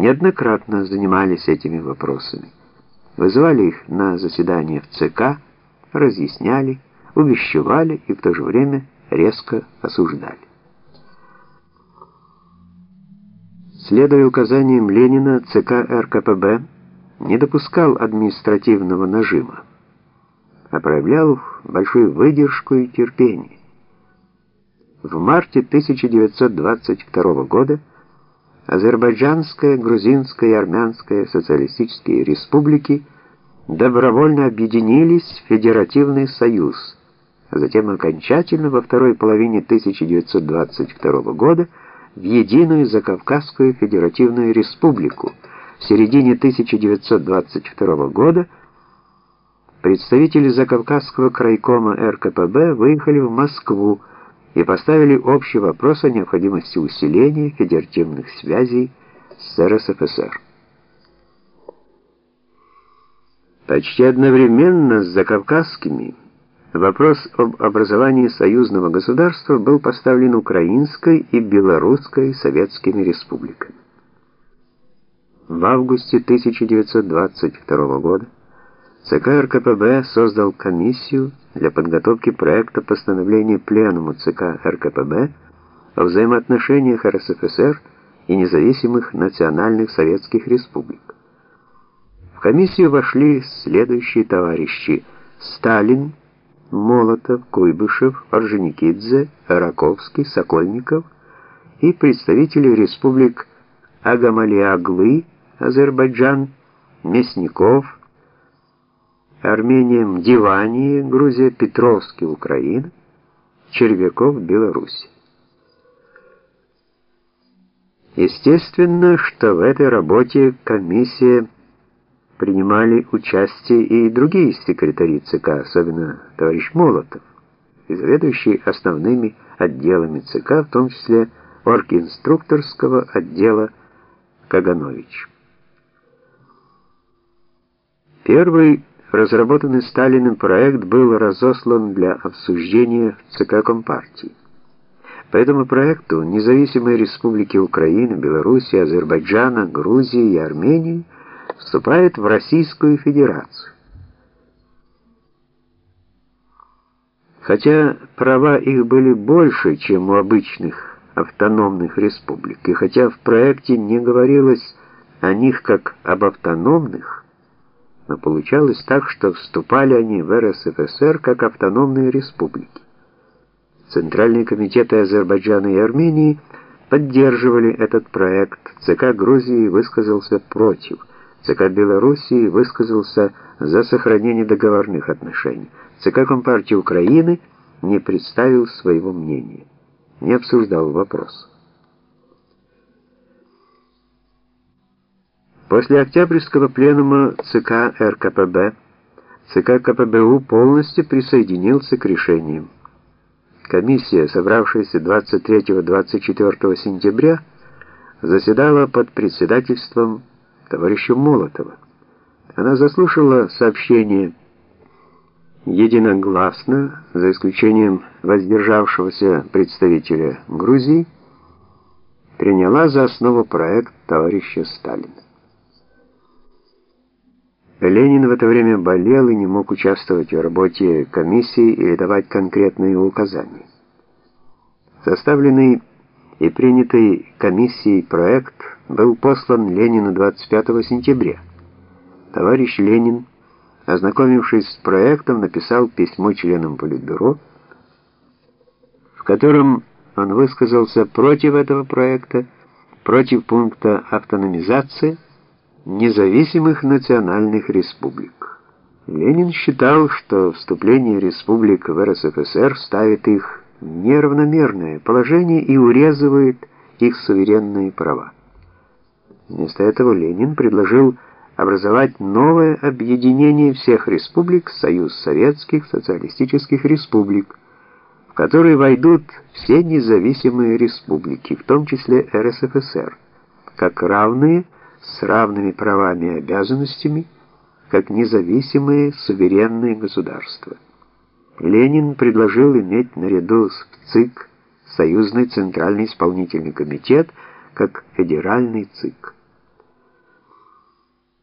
неоднократно занимались этими вопросами. Вызывали их на заседания в ЦК, разъясняли, увещевали и в то же время резко осуждали. Следуя указаниям Ленина, ЦК РКПБ не допускал административного нажима, а проявлял большую выдержку и терпение. В марте 1922 года Азербайджанская, Грузинская и Армянская социалистические республики добровольно объединились в Федеративный союз, а затем окончательно во второй половине 1922 года в Единую Закавказскую Федеративную Республику. В середине 1922 года представители Закавказского крайкома РКПБ выехали в Москву и поставили общий вопрос о необходимости усиления федеративных связей с РСФСР. Почти одновременно с закавказскими вопрос об образовании союзного государства был поставлен украинской и белорусской советскими республиками. В августе 1922 года ЦК РКПБ создал комиссию для подготовки проекта постановления Пленума ЦК РКПБ о взаимоотношениях РСФСР и независимых национальных советских республик. В комиссию вошли следующие товарищи: Сталин, Молотов, Куйбышев, Орджоникидзе, Раковский, Сокольников и представители республик Агамали-Аглы, Азербайджан, Мясников, Армения, Мдивания, Грузия, Петровский, Украина, Червяков, Беларусь. Естественно, что в этой работе комиссия принимали участие и другие секретари ЦК, особенно товарищ Молотов, и заведующий основными отделами ЦК, в том числе оргинструкторского отдела Каганович. Первый разработанный Сталиным проект был разослан для обсуждения в ЦК Компартии. По этому проекту независимые республики Украины, Беларуси, Азербайджана, Грузии и Армении вступают в Российскую Федерацию. Хотя права их были больше, чем у обычных автономных республик, и хотя в проекте не говорилось о них как об автономных, но получалось так, что вступали они в РСФСР как автономные республики. Центральные комитеты Азербайджана и Армении поддерживали этот проект, ЦК Грузии высказался против, ЦК Белоруссии высказался за сохранение договорных отношений, ЦК Компартии Украины не представил своего мнения, не обсуждал вопрос. После Октябрьского пленума ЦК РКПБ ЦК КПБУ полностью присоединился к решениям. Комиссия, собравшаяся 23-24 сентября, заседала под председательством товарища Молотова. Она заслушала сообщение единогласно, за исключением воздержавшегося представителя Грузии, приняла за основу проект товарища Сталина. Ленин в это время болел и не мог участвовать в работе комиссии или давать конкретные указания. Составленный и принятый комиссией проект был послан Ленину 25 сентября. Товарищ Ленин, ознакомившись с проектом, написал письмо членам Политбюро, в котором он высказался против этого проекта, против пункта автономизации, независимых национальных республик. Ленин считал, что вступление республик в РСФСР ставит их в неравномерное положение и урезывает их суверенные права. Вместо этого Ленин предложил образовать новое объединение всех республик, Союз Советских Социалистических Республик, в который войдут все независимые республики, в том числе РСФСР, как равные с равными правами и обязанностями, как независимые суверенные государства. Ленин предложил иметь наряду с ЦИК Союзный Центральный Исполнительный Комитет как федеральный ЦИК.